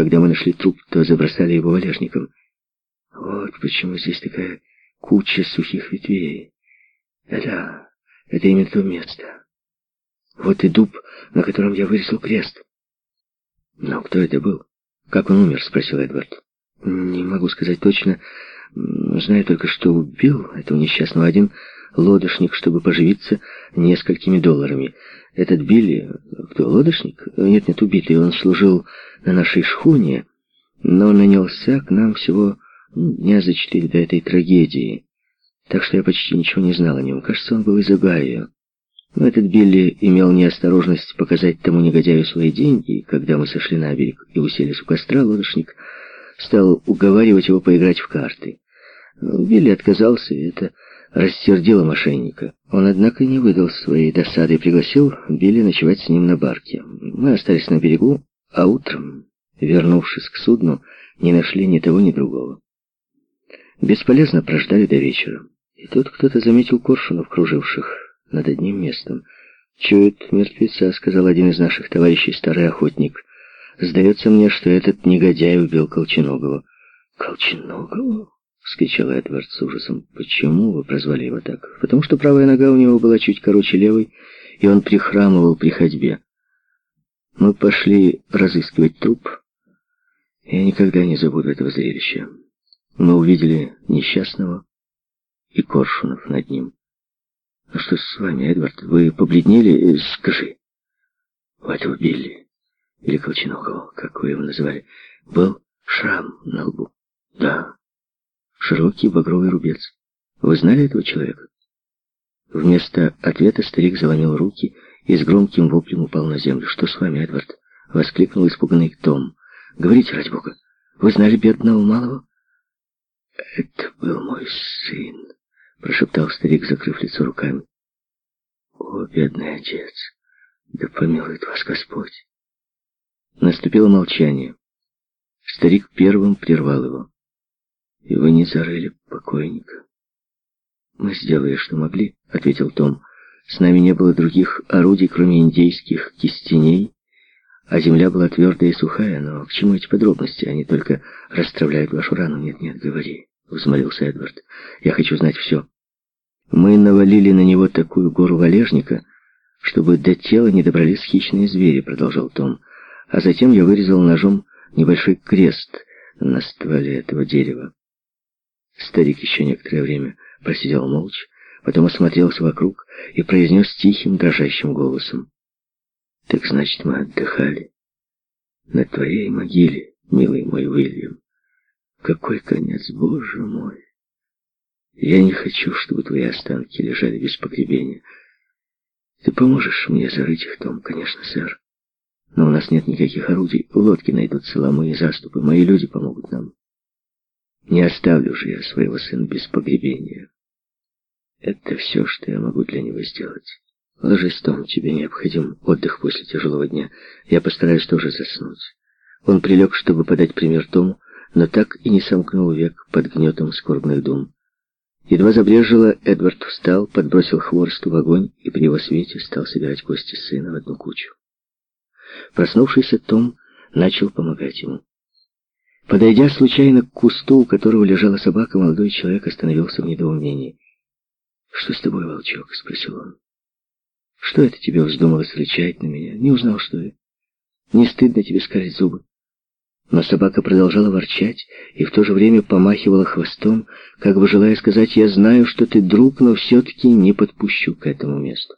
когда мы нашли труп, то забросали его валежником. Вот почему здесь такая куча сухих ветвей. Да, это именно то место. Вот и дуб, на котором я вырезал крест. Но кто это был? Как он умер? Спросил Эдвард. Не могу сказать точно. Знаю только, что убил этого несчастного один лодочник, чтобы поживиться несколькими долларами. Этот Билли, кто, лодочник? Нет-нет, убитый. Он служил на нашей шхуне, но нанялся к нам всего ну, дня за четыре до этой трагедии. Так что я почти ничего не знал о нем. Кажется, он был из Огайо. Но этот Билли имел неосторожность показать тому негодяю свои деньги, и когда мы сошли на берег и уселись у костра, лодочник стал уговаривать его поиграть в карты. Билли отказался, и это рассердило мошенника. Он, однако, не выдал своей досады и пригласил Билли ночевать с ним на барке. Мы остались на берегу, а утром, вернувшись к судну, не нашли ни того, ни другого. Бесполезно прождали до вечера. И тут кто-то заметил коршунов, круживших над одним местом. «Чует мертвеца», — сказал один из наших товарищей, старый охотник. «Сдается мне, что этот негодяй убил Колченогова». «Колченогова?» — вскричал Эдвард с ужасом. «Почему вы прозвали его так?» «Потому что правая нога у него была чуть короче левой, и он прихрамывал при ходьбе. Мы пошли разыскивать труп. Я никогда не забуду этого зрелища. Мы увидели несчастного и коршунов над ним. «Ну что с вами, Эдвард? Вы побледнели? Скажи». У этого Билли, или Колченогова, как вы его называли, был шрам на лбу. Да, широкий багровый рубец. Вы знали этого человека? Вместо ответа старик заломил руки и с громким воплем упал на землю. «Что с вами, Эдвард?» — воскликнул испуганный Том. «Говорите, ради бога, вы знали бедного малого?» «Это был мой сын», — прошептал старик, закрыв лицо руками. «О, бедный отец, да помилует вас Господь!» Наступило молчание. Старик первым прервал его. «И вы не зарыли покойника?» «Мы сделали, что могли», — ответил Том. «С нами не было других орудий, кроме индейских кистеней, а земля была твердая и сухая, но к чему эти подробности? Они только расстравляют вашу рану. Нет-нет, говори». — взмолился Эдвард. «Я хочу знать все. Мы навалили на него такую гору валежника, чтобы до тела не добрались хищные звери», — продолжал Том. «А затем я вырезал ножом небольшой крест на стволе этого дерева». Старик еще некоторое время просидел молча, потом осмотрелся вокруг и произнес тихим, дрожащим голосом. «Так значит, мы отдыхали на твоей могиле, милый мой Уильям. Какой конец, боже мой! Я не хочу, чтобы твои останки лежали без погребения. Ты поможешь мне зарыть их, Том? Конечно, сэр. Но у нас нет никаких орудий. В лодке найдутся ломы и заступы. Мои люди помогут нам. Не оставлю же я своего сына без погребения. Это все, что я могу для него сделать. Ложись, Том, тебе необходим отдых после тяжелого дня. Я постараюсь тоже заснуть. Он прилег, чтобы подать пример Тому, но так и не сомкнул век под гнетом скорбных дум. Едва забрежило, Эдвард встал, подбросил хворосту в огонь и при его свете стал собирать кости сына в одну кучу. Проснувшийся Том начал помогать ему. Подойдя случайно к кусту, у которого лежала собака, молодой человек остановился в недоумении. «Что с тобой, волчок?» — спросил он. «Что это тебе вздумалось рычать на меня? Не узнал, что ли? Не стыдно тебе скалить зубы?» Но собака продолжала ворчать и в то же время помахивала хвостом, как бы желая сказать, «Я знаю, что ты друг, но все-таки не подпущу к этому месту».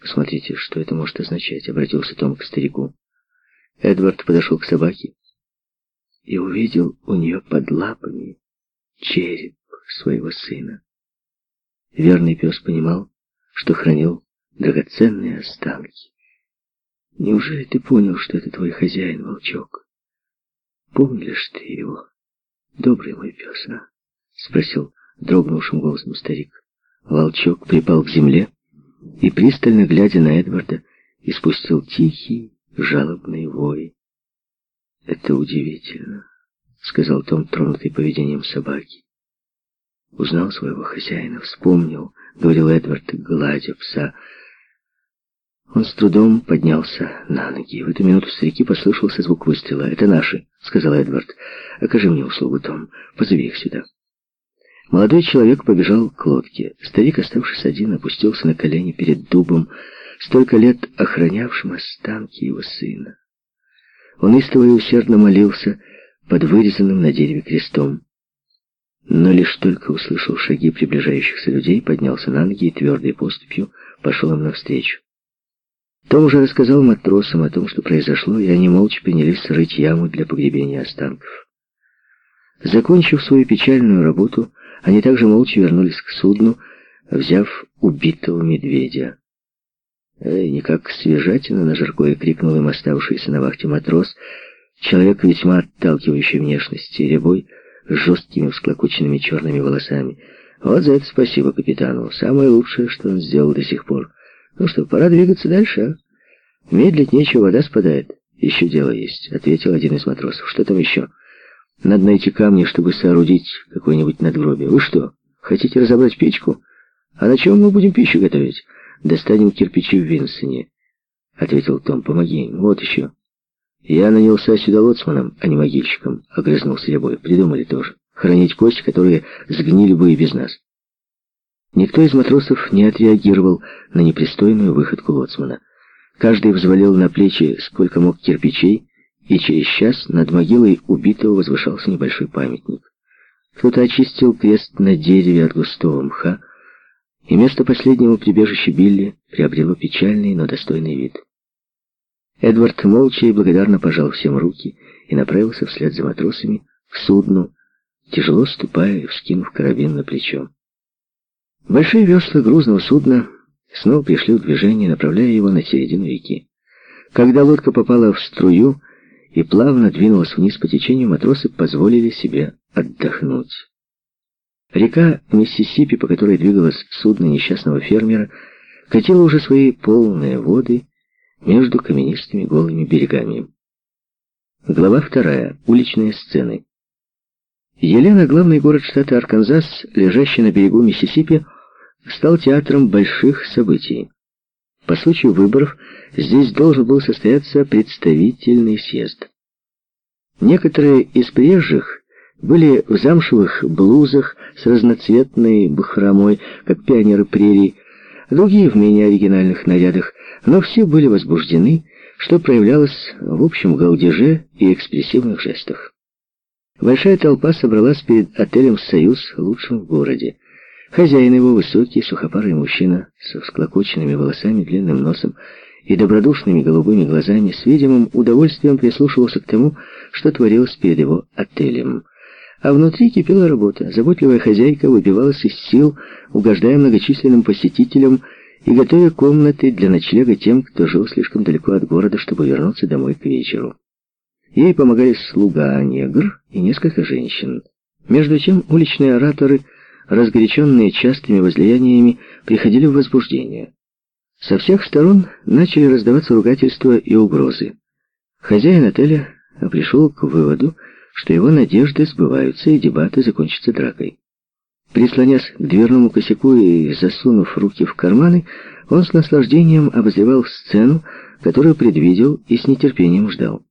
«Посмотрите, что это может означать», — обратился Том к старику. Эдвард подошел к собаке и увидел у нее под лапами череп своего сына. Верный пес понимал, что хранил драгоценные останки. «Неужели ты понял, что это твой хозяин, волчок?» Помнишь ты его, добрый мой пес, а? Спросил дрогнувшим голосом старик. Волчок припал к земле и, пристально глядя на Эдварда, испустил тихий, жалобный вой. «Это удивительно», — сказал Том, тронутый поведением собаки. Узнал своего хозяина, вспомнил, — говорил Эдвард, гладя пса. Он с трудом поднялся на ноги. В эту минуту старики послышался звук выстрела. «Это наши», — сказал Эдвард. «Окажи мне услугу, Том. Позови их сюда». Молодой человек побежал к лодке. Старик, оставшись один, опустился на колени перед дубом, столько лет охранявшим останки его сына. Он истово и усердно молился под вырезанным на дереве крестом. Но лишь только услышал шаги приближающихся людей, поднялся на ноги и твердой поступью пошел им навстречу. Том уже рассказал матросам о том, что произошло, и они молча принялись рыть яму для погребения останков. Закончив свою печальную работу, они также молча вернулись к судну, взяв убитого медведя. «Эй, не как свежатина на жаркое!» — крикнул им оставшийся на вахте матрос, человек весьма отталкивающей внешности, рябой, с жесткими всклокоченными черными волосами. «Вот за это спасибо капитану. Самое лучшее, что он сделал до сих пор. Ну что, пора двигаться дальше, а? Медлить нечего, вода спадает. Еще дело есть», — ответил один из матросов. «Что там еще?» Надо найти камни, чтобы соорудить какое-нибудь надгробие. Вы что, хотите разобрать печку? А на чем мы будем пищу готовить? Достанем кирпичи в Винсоне, — ответил Том. Помоги. Вот еще. Я нанялся сюда лоцманом, а не могильщиком, — огрызнулся Рябой. Придумали тоже. Хранить кости, которые сгнили бы и без нас. Никто из матросов не отреагировал на непристойную выходку лоцмана. Каждый взвалил на плечи сколько мог кирпичей, и через час над могилой убитого возвышался небольшой памятник. Кто-то очистил крест на дереве от густого мха, и место последнего прибежища Билли приобрело печальный, но достойный вид. Эдвард молча и благодарно пожал всем руки и направился вслед за матросами к судну, тяжело ступая и вскинув карабин на плечо. Большие весла грузного судна снова пришли в движение, направляя его на середину реки. Когда лодка попала в струю, и плавно двинулась вниз по течению, матросы позволили себе отдохнуть. Река Миссисипи, по которой двигалось судно несчастного фермера, катила уже свои полные воды между каменистыми голыми берегами. Глава вторая. Уличные сцены. Елена, главный город штата Арканзас, лежащий на берегу Миссисипи, стал театром больших событий. По случаю выборов здесь должен был состояться представительный съезд. Некоторые из приезжих были в замшевых блузах с разноцветной бахромой, как пионеры прерий, другие в менее оригинальных нарядах, но все были возбуждены, что проявлялось в общем галдеже и экспрессивных жестах. Большая толпа собралась перед отелем «Союз», лучшим в городе. Хозяин его, высокий, сухопарый мужчина, со всклокоченными волосами, длинным носом и добродушными голубыми глазами, с видимым удовольствием прислушивался к тому, что творилось перед его отелем. А внутри кипела работа. Заботливая хозяйка выбивалась из сил, угождая многочисленным посетителям и готовя комнаты для ночлега тем, кто жил слишком далеко от города, чтобы вернуться домой к вечеру. Ей помогали слуга-негр и несколько женщин. Между тем уличные ораторы разгоряченные частыми возлияниями, приходили в возбуждение. Со всех сторон начали раздаваться ругательства и угрозы. Хозяин отеля пришел к выводу, что его надежды сбываются и дебаты закончатся дракой. Прислонясь к дверному косяку и засунув руки в карманы, он с наслаждением обозревал сцену, которую предвидел и с нетерпением ждал.